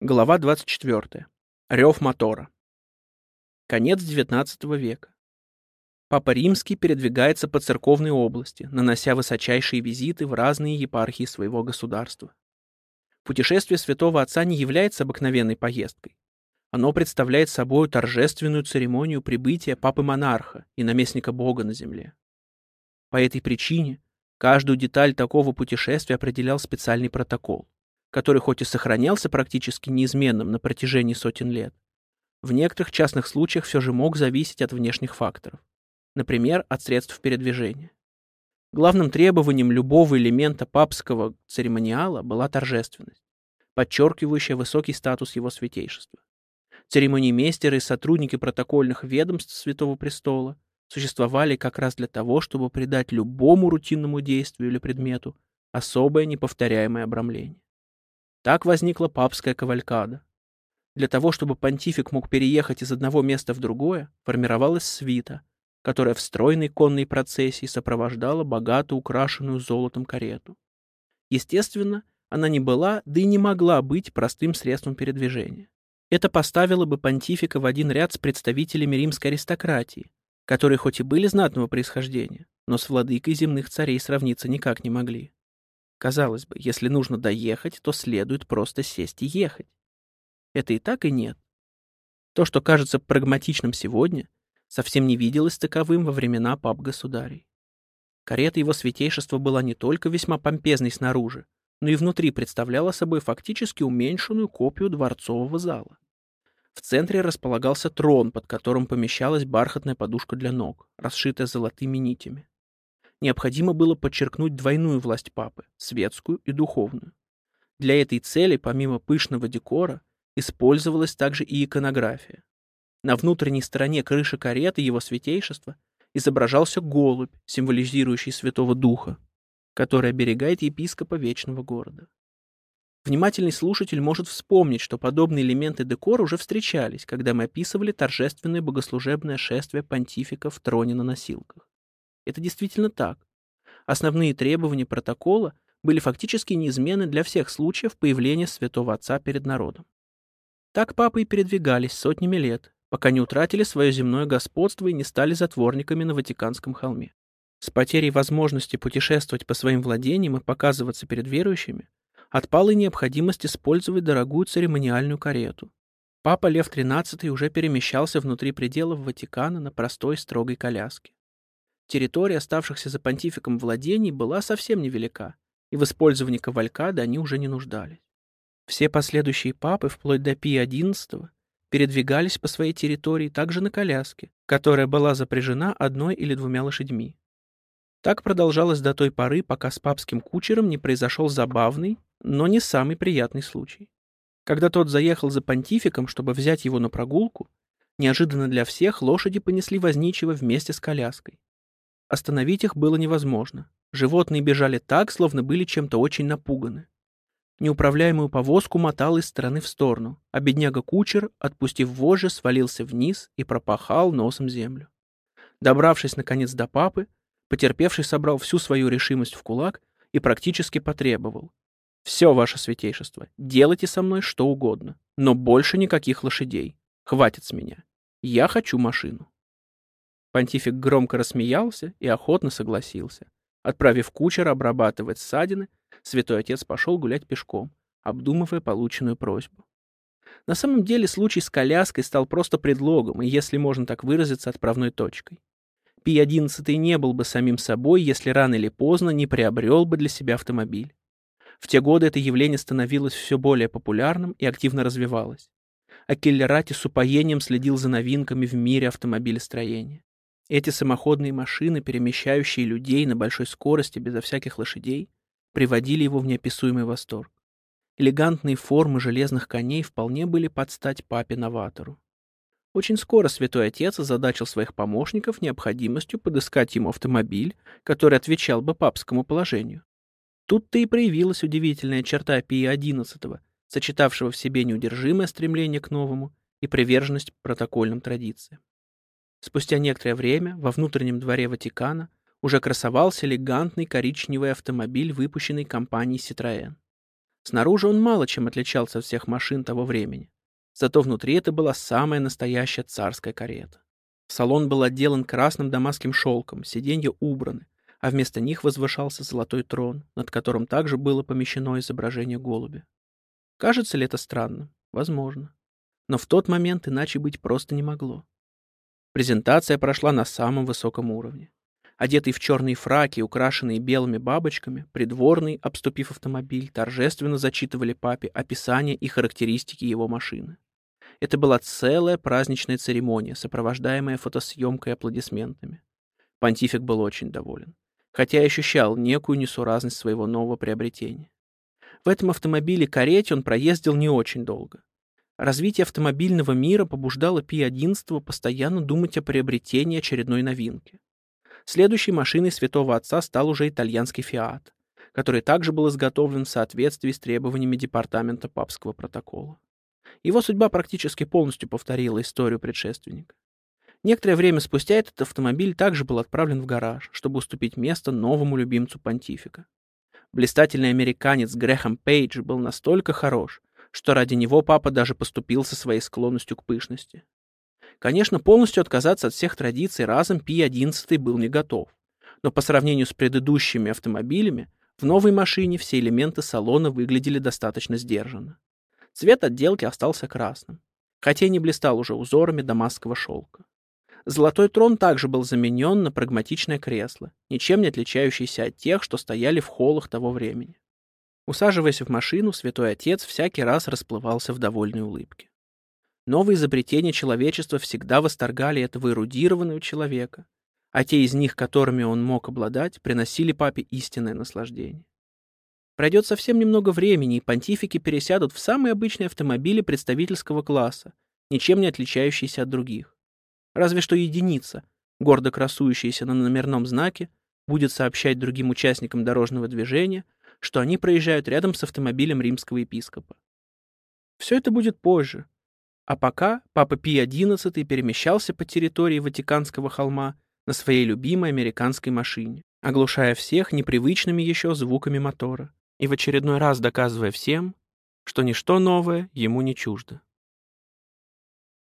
Глава 24. Рев мотора. Конец XIX века. Папа Римский передвигается по церковной области, нанося высочайшие визиты в разные епархии своего государства. Путешествие святого отца не является обыкновенной поездкой. Оно представляет собой торжественную церемонию прибытия папы-монарха и наместника Бога на земле. По этой причине каждую деталь такого путешествия определял специальный протокол который хоть и сохранялся практически неизменным на протяжении сотен лет, в некоторых частных случаях все же мог зависеть от внешних факторов, например, от средств передвижения. Главным требованием любого элемента папского церемониала была торжественность, подчеркивающая высокий статус его святейшества. Церемониймейстеры и сотрудники протокольных ведомств Святого Престола существовали как раз для того, чтобы придать любому рутинному действию или предмету особое неповторяемое обрамление. Так возникла папская кавалькада. Для того, чтобы понтифик мог переехать из одного места в другое, формировалась свита, которая в стройной конной процессии сопровождала богато украшенную золотом карету. Естественно, она не была, да и не могла быть простым средством передвижения. Это поставило бы понтифика в один ряд с представителями римской аристократии, которые хоть и были знатного происхождения, но с владыкой земных царей сравниться никак не могли. Казалось бы, если нужно доехать, то следует просто сесть и ехать. Это и так, и нет. То, что кажется прагматичным сегодня, совсем не виделось таковым во времена пап-государей. Карета его святейшества была не только весьма помпезной снаружи, но и внутри представляла собой фактически уменьшенную копию дворцового зала. В центре располагался трон, под которым помещалась бархатная подушка для ног, расшитая золотыми нитями необходимо было подчеркнуть двойную власть папы – светскую и духовную. Для этой цели, помимо пышного декора, использовалась также и иконография. На внутренней стороне крыши кареты его святейшества изображался голубь, символизирующий Святого Духа, который оберегает епископа Вечного города. Внимательный слушатель может вспомнить, что подобные элементы декора уже встречались, когда мы описывали торжественное богослужебное шествие понтифика в троне на носилках. Это действительно так. Основные требования протокола были фактически неизменны для всех случаев появления святого отца перед народом. Так папы и передвигались сотнями лет, пока не утратили свое земное господство и не стали затворниками на Ватиканском холме. С потерей возможности путешествовать по своим владениям и показываться перед верующими отпала и необходимость использовать дорогую церемониальную карету. Папа Лев XIII уже перемещался внутри пределов Ватикана на простой строгой коляске. Территория оставшихся за понтификом владений была совсем невелика, и в использовании кавалькады они уже не нуждались. Все последующие папы, вплоть до Пи XI, передвигались по своей территории также на коляске, которая была запряжена одной или двумя лошадьми. Так продолжалось до той поры, пока с папским кучером не произошел забавный, но не самый приятный случай. Когда тот заехал за понтификом, чтобы взять его на прогулку, неожиданно для всех лошади понесли возничего вместе с коляской. Остановить их было невозможно. Животные бежали так, словно были чем-то очень напуганы. Неуправляемую повозку мотал из стороны в сторону, а бедняга-кучер, отпустив вожжи, свалился вниз и пропахал носом землю. Добравшись, наконец, до папы, потерпевший собрал всю свою решимость в кулак и практически потребовал. «Все, ваше святейшество, делайте со мной что угодно, но больше никаких лошадей. Хватит с меня. Я хочу машину». Понтифик громко рассмеялся и охотно согласился. Отправив кучера обрабатывать ссадины, святой отец пошел гулять пешком, обдумывая полученную просьбу. На самом деле случай с коляской стал просто предлогом и, если можно так выразиться, отправной точкой. Пий XI не был бы самим собой, если рано или поздно не приобрел бы для себя автомобиль. В те годы это явление становилось все более популярным и активно развивалось. А Келлерати с упоением следил за новинками в мире автомобилестроения. Эти самоходные машины, перемещающие людей на большой скорости безо всяких лошадей, приводили его в неописуемый восторг. Элегантные формы железных коней вполне были под стать папе-новатору. Очень скоро святой отец озадачил своих помощников необходимостью подыскать ему автомобиль, который отвечал бы папскому положению. Тут-то и проявилась удивительная черта Пия XI, сочетавшего в себе неудержимое стремление к новому и приверженность протокольным традициям. Спустя некоторое время во внутреннем дворе Ватикана уже красовался элегантный коричневый автомобиль, выпущенный компанией Citroën. Снаружи он мало чем отличался от всех машин того времени. Зато внутри это была самая настоящая царская карета. Салон был отделан красным дамасским шелком, сиденья убраны, а вместо них возвышался золотой трон, над которым также было помещено изображение голубя. Кажется ли это странным? Возможно. Но в тот момент иначе быть просто не могло. Презентация прошла на самом высоком уровне. Одетый в черные фраки, украшенные белыми бабочками, придворный, обступив автомобиль, торжественно зачитывали папе описание и характеристики его машины. Это была целая праздничная церемония, сопровождаемая фотосъемкой и аплодисментами. Понтифик был очень доволен хотя и ощущал некую несуразность своего нового приобретения. В этом автомобиле-карете он проездил не очень долго. Развитие автомобильного мира побуждало Пи-11 постоянно думать о приобретении очередной новинки. Следующей машиной святого отца стал уже итальянский «Фиат», который также был изготовлен в соответствии с требованиями департамента папского протокола. Его судьба практически полностью повторила историю предшественника. Некоторое время спустя этот автомобиль также был отправлен в гараж, чтобы уступить место новому любимцу понтифика. Блистательный американец Грэхэм Пейдж был настолько хорош, что ради него папа даже поступился своей склонностью к пышности. Конечно, полностью отказаться от всех традиций разом Пи-11 был не готов, но по сравнению с предыдущими автомобилями, в новой машине все элементы салона выглядели достаточно сдержанно. Цвет отделки остался красным, хотя и не блистал уже узорами дамасского шелка. Золотой трон также был заменен на прагматичное кресло, ничем не отличающееся от тех, что стояли в холлах того времени. Усаживаясь в машину, святой отец всякий раз расплывался в довольной улыбке. Новые изобретения человечества всегда восторгали этого эрудированного человека, а те из них, которыми он мог обладать, приносили папе истинное наслаждение. Пройдет совсем немного времени, и понтифики пересядут в самые обычные автомобили представительского класса, ничем не отличающиеся от других. Разве что единица, гордо красующаяся на номерном знаке, будет сообщать другим участникам дорожного движения, что они проезжают рядом с автомобилем римского епископа. Все это будет позже. А пока папа Пий-XI перемещался по территории Ватиканского холма на своей любимой американской машине, оглушая всех непривычными еще звуками мотора и в очередной раз доказывая всем, что ничто новое ему не чуждо.